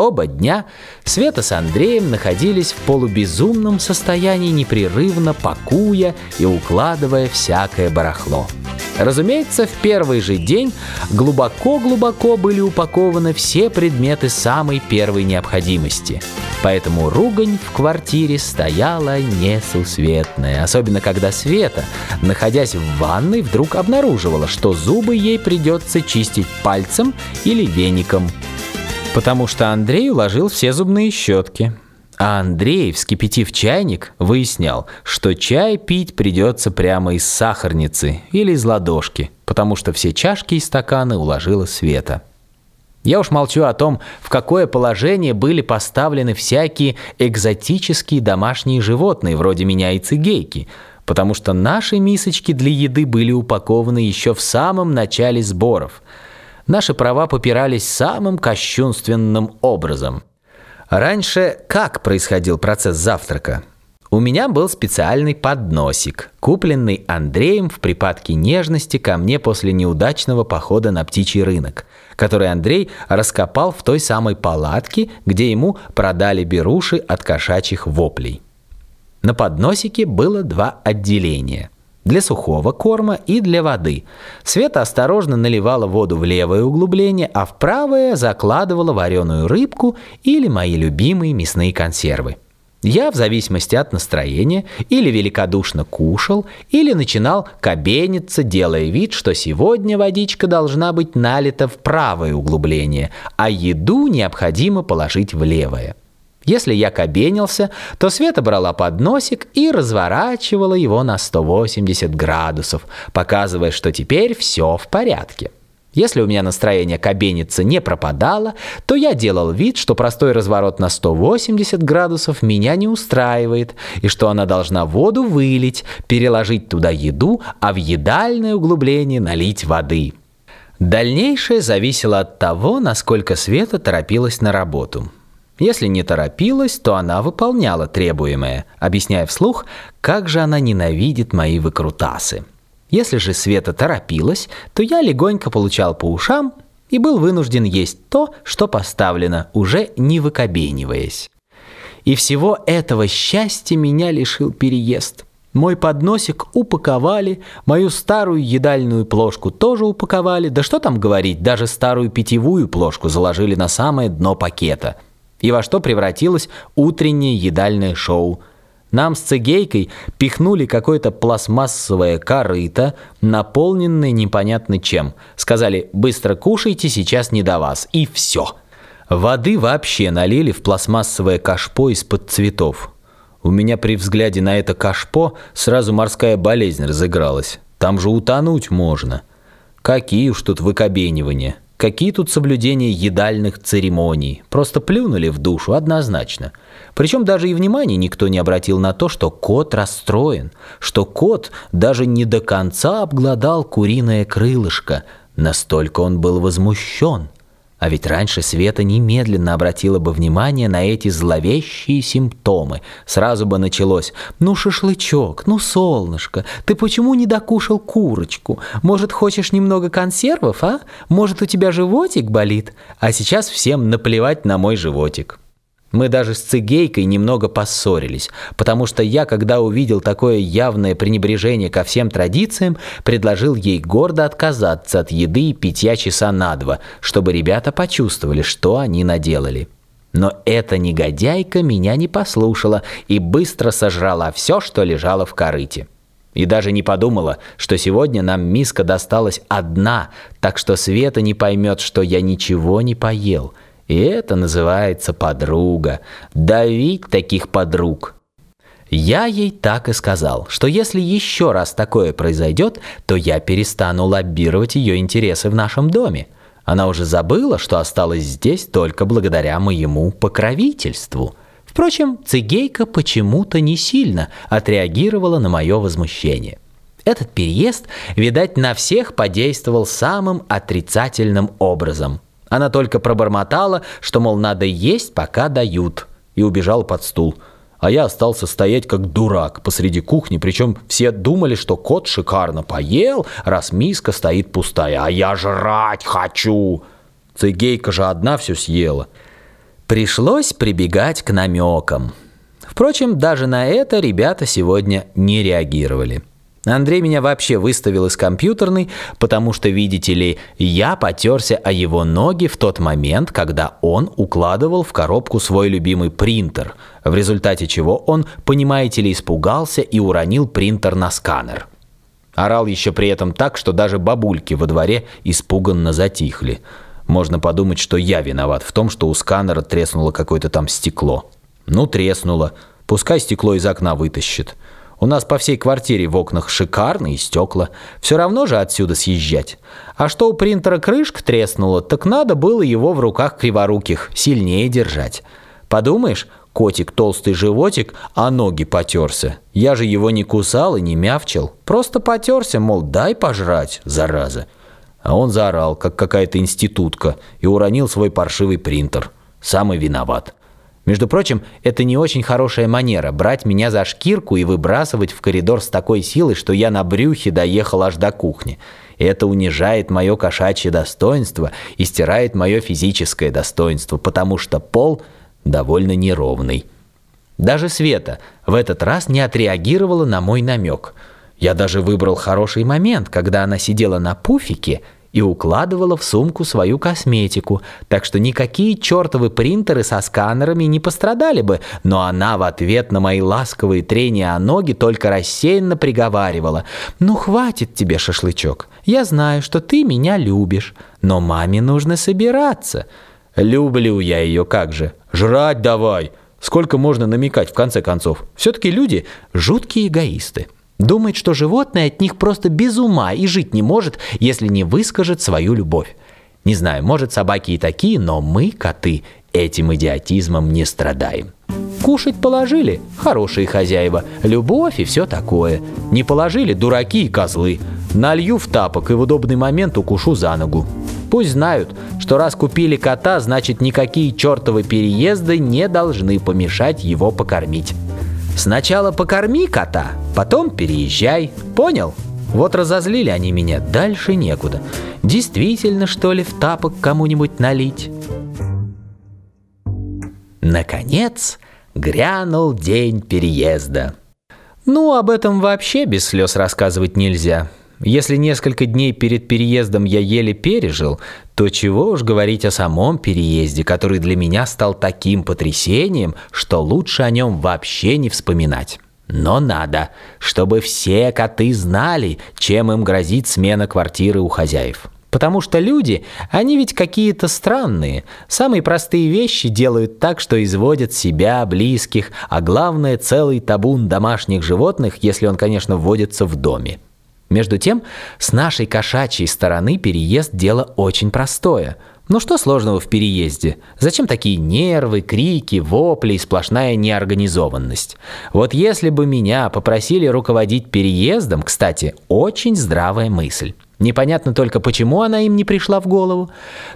оба дня Света с Андреем находились в полубезумном состоянии, непрерывно пакуя и укладывая всякое барахло. Разумеется, в первый же день глубоко-глубоко были упакованы все предметы самой первой необходимости. Поэтому ругань в квартире стояла несусветная, особенно когда Света, находясь в ванной, вдруг обнаруживала, что зубы ей придется чистить пальцем или веником, потому что Андрей уложил все зубные щетки. А Андрей, вскипятив чайник, выяснял, что чай пить придется прямо из сахарницы или из ладошки, потому что все чашки и стаканы уложила Света. Я уж молчу о том, в какое положение были поставлены всякие экзотические домашние животные, вроде меня и цигейки, потому что наши мисочки для еды были упакованы еще в самом начале сборов. Наши права попирались самым кощунственным образом – Раньше как происходил процесс завтрака? У меня был специальный подносик, купленный Андреем в припадке нежности ко мне после неудачного похода на птичий рынок, который Андрей раскопал в той самой палатке, где ему продали беруши от кошачьих воплей. На подносике было два отделения – для сухого корма и для воды. Света осторожно наливала воду в левое углубление, а в правое закладывала вареную рыбку или мои любимые мясные консервы. Я, в зависимости от настроения, или великодушно кушал, или начинал кабениться, делая вид, что сегодня водичка должна быть налита в правое углубление, а еду необходимо положить в левое. Если я кабенился, то Света брала подносик и разворачивала его на 180 градусов, показывая, что теперь все в порядке. Если у меня настроение кабениться не пропадало, то я делал вид, что простой разворот на 180 градусов меня не устраивает, и что она должна воду вылить, переложить туда еду, а в едальное углубление налить воды. Дальнейшее зависело от того, насколько Света торопилась на работу. Если не торопилась, то она выполняла требуемое, объясняя вслух, как же она ненавидит мои выкрутасы. Если же Света торопилась, то я легонько получал по ушам и был вынужден есть то, что поставлено, уже не выкобениваясь. И всего этого счастья меня лишил переезд. Мой подносик упаковали, мою старую едальную плошку тоже упаковали, да что там говорить, даже старую питьевую плошку заложили на самое дно пакета – и во что превратилось утреннее едальное шоу. Нам с цигейкой пихнули какое-то пластмассовое корыто, наполненное непонятно чем. Сказали «быстро кушайте, сейчас не до вас». И все. Воды вообще налили в пластмассовое кашпо из-под цветов. У меня при взгляде на это кашпо сразу морская болезнь разыгралась. Там же утонуть можно. Какие уж тут выкобенивания. Какие тут соблюдения едальных церемоний? Просто плюнули в душу однозначно. Причем даже и внимания никто не обратил на то, что кот расстроен, что кот даже не до конца обглодал куриное крылышко, настолько он был возмущен – а ведь раньше Света немедленно обратила бы внимание на эти зловещие симптомы. Сразу бы началось «Ну, шашлычок, ну, солнышко, ты почему не докушал курочку? Может, хочешь немного консервов, а? Может, у тебя животик болит? А сейчас всем наплевать на мой животик». Мы даже с Цигейкой немного поссорились, потому что я, когда увидел такое явное пренебрежение ко всем традициям, предложил ей гордо отказаться от еды и питья часа на два, чтобы ребята почувствовали, что они наделали. Но эта негодяйка меня не послушала и быстро сожрала все, что лежало в корыте. И даже не подумала, что сегодня нам миска досталась одна, так что Света не поймет, что я ничего не поел – и это называется подруга. Давить таких подруг. Я ей так и сказал, что если еще раз такое произойдет, то я перестану лоббировать ее интересы в нашем доме. Она уже забыла, что осталась здесь только благодаря моему покровительству. Впрочем, цигейка почему-то не сильно отреагировала на мое возмущение. Этот переезд, видать, на всех подействовал самым отрицательным образом – она только пробормотала, что, мол, надо есть, пока дают, и убежала под стул. А я остался стоять как дурак посреди кухни, причем все думали, что кот шикарно поел, раз миска стоит пустая, а я жрать хочу. Цигейка же одна все съела. Пришлось прибегать к намекам. Впрочем, даже на это ребята сегодня не реагировали. Андрей меня вообще выставил из компьютерной, потому что, видите ли, я потерся о его ноги в тот момент, когда он укладывал в коробку свой любимый принтер, в результате чего он, понимаете ли, испугался и уронил принтер на сканер. Орал еще при этом так, что даже бабульки во дворе испуганно затихли. Можно подумать, что я виноват в том, что у сканера треснуло какое-то там стекло. Ну, треснуло. Пускай стекло из окна вытащит. У нас по всей квартире в окнах шикарные стекла. Все равно же отсюда съезжать. А что у принтера крышка треснула, так надо было его в руках криворуких сильнее держать. Подумаешь, котик толстый животик, а ноги потерся. Я же его не кусал и не мявчил. Просто потерся, мол, дай пожрать, зараза. А он заорал, как какая-то институтка, и уронил свой паршивый принтер. Самый виноват. Между прочим, это не очень хорошая манера – брать меня за шкирку и выбрасывать в коридор с такой силой, что я на брюхе доехал аж до кухни. Это унижает мое кошачье достоинство и стирает мое физическое достоинство, потому что пол довольно неровный. Даже Света в этот раз не отреагировала на мой намек. Я даже выбрал хороший момент, когда она сидела на пуфике – и укладывала в сумку свою косметику, так что никакие чертовы принтеры со сканерами не пострадали бы, но она в ответ на мои ласковые трения о ноги только рассеянно приговаривала «Ну хватит тебе, шашлычок, я знаю, что ты меня любишь, но маме нужно собираться». Люблю я ее как же. Жрать давай. Сколько можно намекать в конце концов? Все-таки люди жуткие эгоисты. Думает, что животное от них просто без ума и жить не может, если не выскажет свою любовь. Не знаю, может собаки и такие, но мы, коты, этим идиотизмом не страдаем. Кушать положили – хорошие хозяева, любовь и все такое. Не положили – дураки и козлы. Налью в тапок и в удобный момент укушу за ногу. Пусть знают, что раз купили кота, значит никакие чертовы переезды не должны помешать его покормить. Сначала покорми кота, потом переезжай. Понял? Вот разозлили они меня, дальше некуда. Действительно, что ли, в тапок кому-нибудь налить? Наконец, грянул день переезда. Ну, об этом вообще без слез рассказывать нельзя. Если несколько дней перед переездом я еле пережил, то чего уж говорить о самом переезде, который для меня стал таким потрясением, что лучше о нем вообще не вспоминать. Но надо, чтобы все коты знали, чем им грозит смена квартиры у хозяев. Потому что люди, они ведь какие-то странные. Самые простые вещи делают так, что изводят себя, близких, а главное целый табун домашних животных, если он, конечно, вводится в доме. Между тем, с нашей кошачьей стороны переезд – дело очень простое. Ну что сложного в переезде? Зачем такие нервы, крики, вопли и сплошная неорганизованность? Вот если бы меня попросили руководить переездом, кстати, очень здравая мысль. Непонятно только, почему она им не пришла в голову,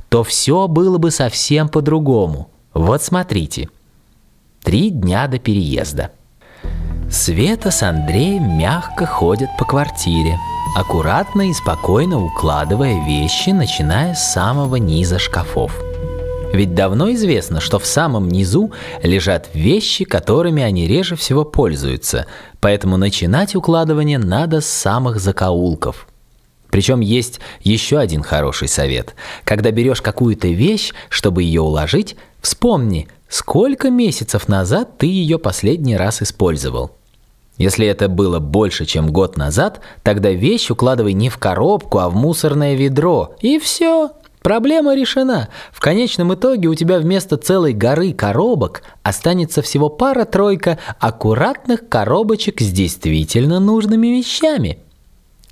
то все было бы совсем по-другому. Вот смотрите. Три дня до переезда. Света с Андреем мягко ходят по квартире, аккуратно и спокойно укладывая вещи, начиная с самого низа шкафов. Ведь давно известно, что в самом низу лежат вещи, которыми они реже всего пользуются, поэтому начинать укладывание надо с самых закоулков. Причем есть еще один хороший совет. Когда берешь какую-то вещь, чтобы ее уложить, вспомни, сколько месяцев назад ты ее последний раз использовал. Если это было больше, чем год назад, тогда вещь укладывай не в коробку, а в мусорное ведро. И все. Проблема решена. В конечном итоге у тебя вместо целой горы коробок останется всего пара-тройка аккуратных коробочек с действительно нужными вещами.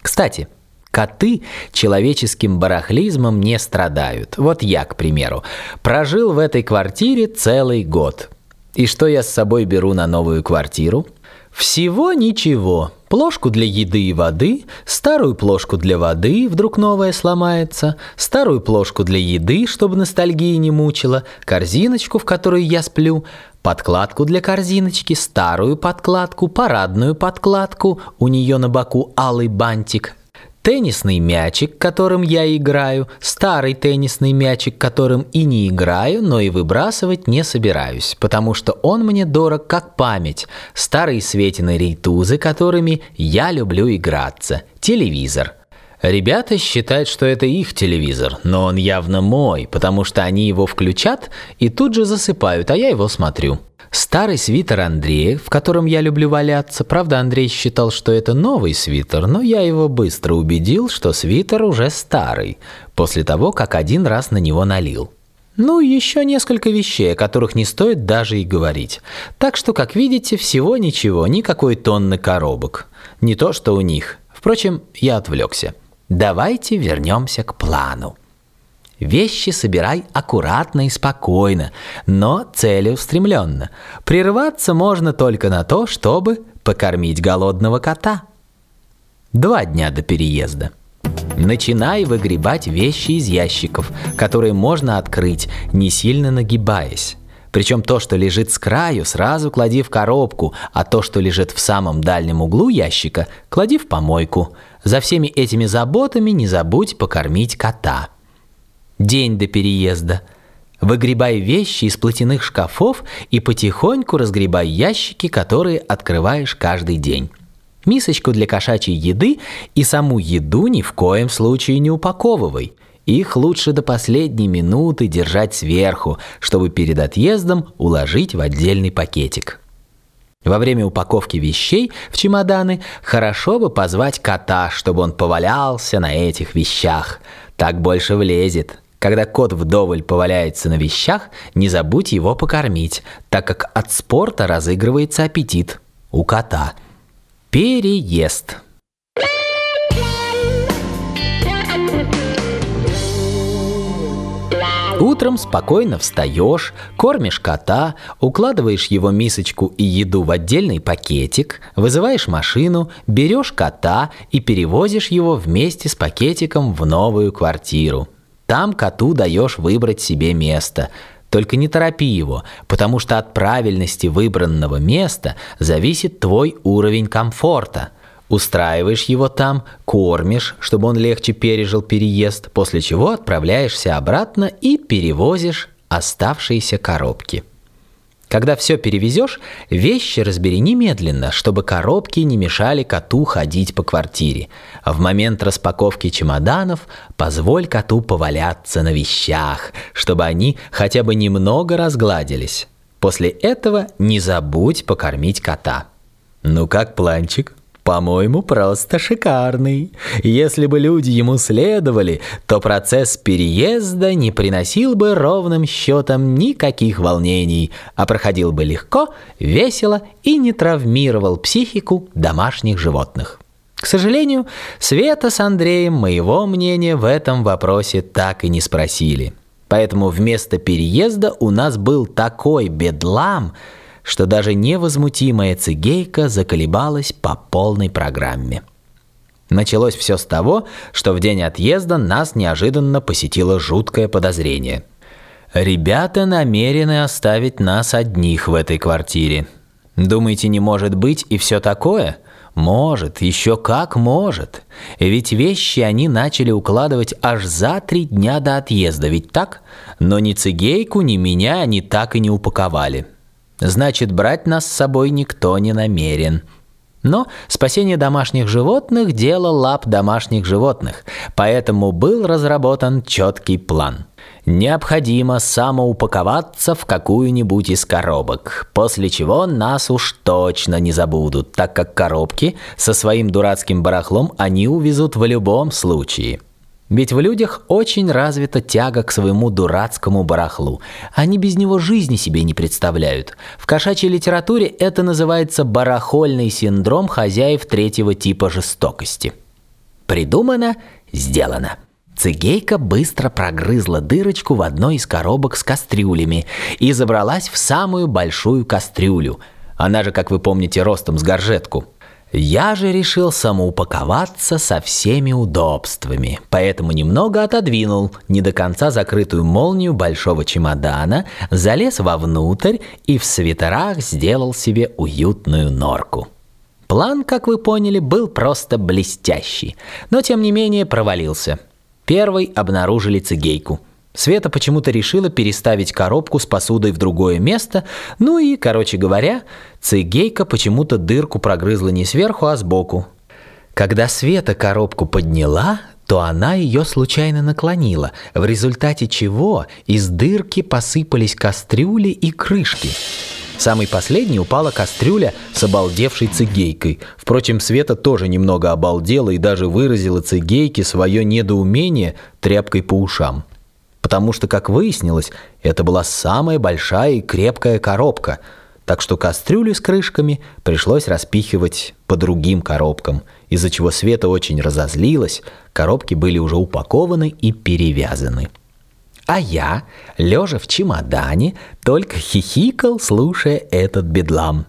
Кстати, коты человеческим барахлизмом не страдают. Вот я, к примеру, прожил в этой квартире целый год. И что я с собой беру на новую квартиру – всего ничего. Плошку для еды и воды, старую плошку для воды, вдруг новая сломается, старую плошку для еды, чтобы ностальгии не мучила, корзиночку, в которой я сплю, подкладку для корзиночки, старую подкладку, парадную подкладку, у нее на боку алый бантик, Теннисный мячик, которым я играю, старый теннисный мячик, которым и не играю, но и выбрасывать не собираюсь, потому что он мне дорог как память, старые Светины рейтузы, которыми я люблю играться, телевизор – Ребята считают, что это их телевизор, но он явно мой, потому что они его включат и тут же засыпают, а я его смотрю. Старый свитер Андрея, в котором я люблю валяться. Правда, Андрей считал, что это новый свитер, но я его быстро убедил, что свитер уже старый, после того, как один раз на него налил. Ну, еще несколько вещей, о которых не стоит даже и говорить. Так что, как видите, всего ничего, никакой тонны коробок. Не то, что у них. Впрочем, я отвлекся. Давайте вернемся к плану. Вещи собирай аккуратно и спокойно, но целеустремленно. Прерваться можно только на то, чтобы покормить голодного кота. Два дня до переезда. Начинай выгребать вещи из ящиков, которые можно открыть, не сильно нагибаясь. Причем то, что лежит с краю, сразу клади в коробку, а то, что лежит в самом дальнем углу ящика, клади в помойку. За всеми этими заботами не забудь покормить кота. День до переезда. Выгребай вещи из платяных шкафов и потихоньку разгребай ящики, которые открываешь каждый день. Мисочку для кошачьей еды и саму еду ни в коем случае не упаковывай – их лучше до последней минуты держать сверху, чтобы перед отъездом уложить в отдельный пакетик. Во время упаковки вещей в чемоданы хорошо бы позвать кота, чтобы он повалялся на этих вещах. Так больше влезет. Когда кот вдоволь поваляется на вещах, не забудь его покормить, так как от спорта разыгрывается аппетит у кота. Переезд. Утром спокойно встаешь, кормишь кота, укладываешь его мисочку и еду в отдельный пакетик, вызываешь машину, берешь кота и перевозишь его вместе с пакетиком в новую квартиру. Там коту даешь выбрать себе место. Только не торопи его, потому что от правильности выбранного места зависит твой уровень комфорта – Устраиваешь его там, кормишь, чтобы он легче пережил переезд, после чего отправляешься обратно и перевозишь оставшиеся коробки. Когда все перевезешь, вещи разбери немедленно, чтобы коробки не мешали коту ходить по квартире. В момент распаковки чемоданов позволь коту поваляться на вещах, чтобы они хотя бы немного разгладились. После этого не забудь покормить кота. Ну как планчик? По-моему, просто шикарный. Если бы люди ему следовали, то процесс переезда не приносил бы ровным счетом никаких волнений, а проходил бы легко, весело и не травмировал психику домашних животных. К сожалению, Света с Андреем моего мнения в этом вопросе так и не спросили. Поэтому вместо переезда у нас был такой бедлам – что даже невозмутимая цигейка заколебалась по полной программе. Началось все с того, что в день отъезда нас неожиданно посетило жуткое подозрение. Ребята намерены оставить нас одних в этой квартире. Думаете, не может быть и все такое? Может, еще как может. Ведь вещи они начали укладывать аж за три дня до отъезда, ведь так? Но ни цигейку, ни меня они так и не упаковали. Значит, брать нас с собой никто не намерен. Но спасение домашних животных – дело лап домашних животных, поэтому был разработан четкий план. Необходимо самоупаковаться в какую-нибудь из коробок, после чего нас уж точно не забудут, так как коробки со своим дурацким барахлом они увезут в любом случае – ведь в людях очень развита тяга к своему дурацкому барахлу. Они без него жизни себе не представляют. В кошачьей литературе это называется барахольный синдром хозяев третьего типа жестокости. Придумано, сделано. Цигейка быстро прогрызла дырочку в одной из коробок с кастрюлями и забралась в самую большую кастрюлю. Она же, как вы помните, ростом с горжетку. Я же решил самоупаковаться со всеми удобствами, поэтому немного отодвинул не до конца закрытую молнию большого чемодана, залез вовнутрь и в свитерах сделал себе уютную норку. План, как вы поняли, был просто блестящий, но тем не менее провалился. Первый обнаружили цигейку. Света почему-то решила переставить коробку с посудой в другое место, ну и, короче говоря, цигейка почему-то дырку прогрызла не сверху, а сбоку. Когда Света коробку подняла, то она ее случайно наклонила, в результате чего из дырки посыпались кастрюли и крышки. Самый последний упала кастрюля с обалдевшей цигейкой. Впрочем, Света тоже немного обалдела и даже выразила цигейке свое недоумение тряпкой по ушам. Потому что, как выяснилось, это была самая большая и крепкая коробка, так что кастрюлю с крышками пришлось распихивать по другим коробкам, из-за чего Света очень разозлилась, коробки были уже упакованы и перевязаны. А я, лежа в чемодане, только хихикал, слушая этот бедлам.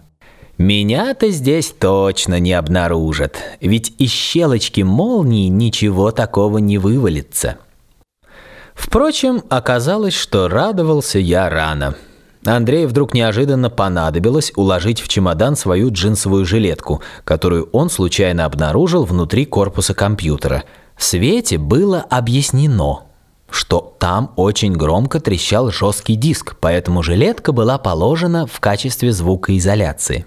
Меня-то здесь точно не обнаружат, ведь из щелочки молнии ничего такого не вывалится. Впрочем, оказалось, что радовался я рано. Андрею вдруг неожиданно понадобилось уложить в чемодан свою джинсовую жилетку, которую он случайно обнаружил внутри корпуса компьютера. Свете было объяснено – что там очень громко трещал жесткий диск, поэтому жилетка была положена в качестве звукоизоляции.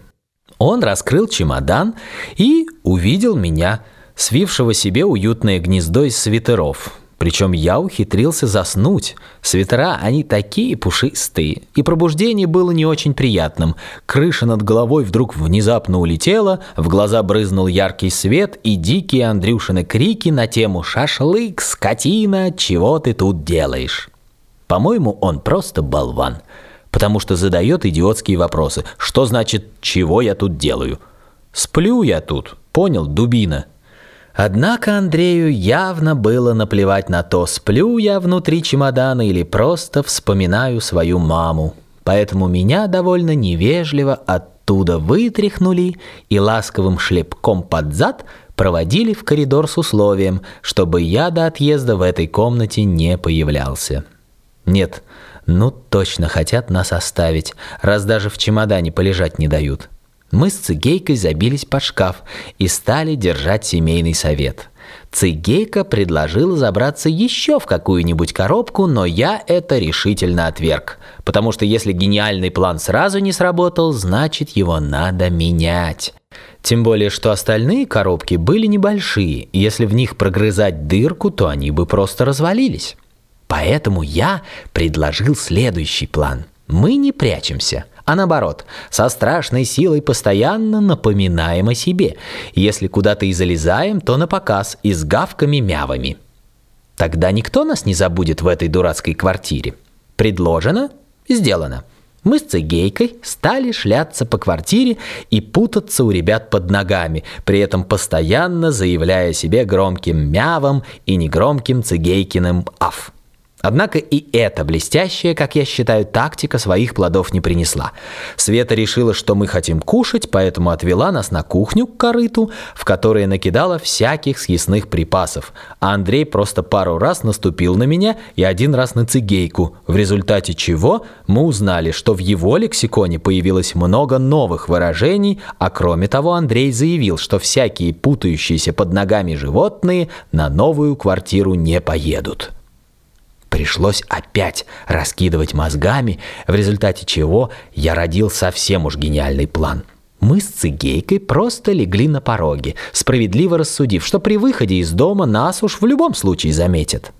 Он раскрыл чемодан и увидел меня, свившего себе уютное гнездо из свитеров – причем я ухитрился заснуть. Свитера, они такие пушистые. И пробуждение было не очень приятным. Крыша над головой вдруг внезапно улетела, в глаза брызнул яркий свет и дикие Андрюшины крики на тему «Шашлык, скотина, чего ты тут делаешь?» По-моему, он просто болван. Потому что задает идиотские вопросы. Что значит «чего я тут делаю?» «Сплю я тут», понял, дубина. Однако Андрею явно было наплевать на то, сплю я внутри чемодана или просто вспоминаю свою маму. Поэтому меня довольно невежливо оттуда вытряхнули и ласковым шлепком под зад проводили в коридор с условием, чтобы я до отъезда в этой комнате не появлялся. Нет, ну точно хотят нас оставить, раз даже в чемодане полежать не дают. Мы с Цигейкой забились под шкаф и стали держать семейный совет. Цигейка предложила забраться еще в какую-нибудь коробку, но я это решительно отверг. Потому что если гениальный план сразу не сработал, значит его надо менять. Тем более, что остальные коробки были небольшие, и если в них прогрызать дырку, то они бы просто развалились. Поэтому я предложил следующий план. Мы не прячемся – а наоборот, со страшной силой постоянно напоминаем о себе. Если куда-то и залезаем, то на показ и с гавками-мявами. Тогда никто нас не забудет в этой дурацкой квартире. Предложено – сделано. Мы с Цигейкой стали шляться по квартире и путаться у ребят под ногами, при этом постоянно заявляя себе громким мявом и негромким Цигейкиным «аф». Однако и эта блестящая, как я считаю, тактика своих плодов не принесла. Света решила, что мы хотим кушать, поэтому отвела нас на кухню к корыту, в которой накидала всяких съестных припасов. А Андрей просто пару раз наступил на меня и один раз на цигейку, в результате чего мы узнали, что в его лексиконе появилось много новых выражений, а кроме того Андрей заявил, что всякие путающиеся под ногами животные на новую квартиру не поедут. Пришлось опять раскидывать мозгами, в результате чего я родил совсем уж гениальный план. Мы с Цигейкой просто легли на пороге, справедливо рассудив, что при выходе из дома нас уж в любом случае заметят.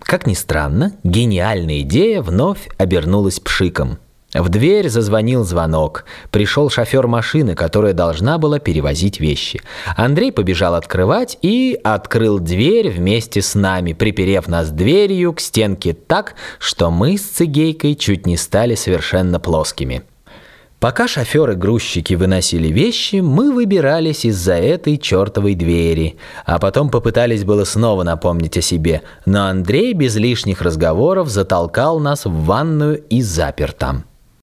Как ни странно, гениальная идея вновь обернулась пшиком – в дверь зазвонил звонок. Пришел шофер машины, которая должна была перевозить вещи. Андрей побежал открывать и открыл дверь вместе с нами, приперев нас дверью к стенке так, что мы с Цигейкой чуть не стали совершенно плоскими. Пока шоферы-грузчики выносили вещи, мы выбирались из-за этой чертовой двери, а потом попытались было снова напомнить о себе, но Андрей без лишних разговоров затолкал нас в ванную и запер там.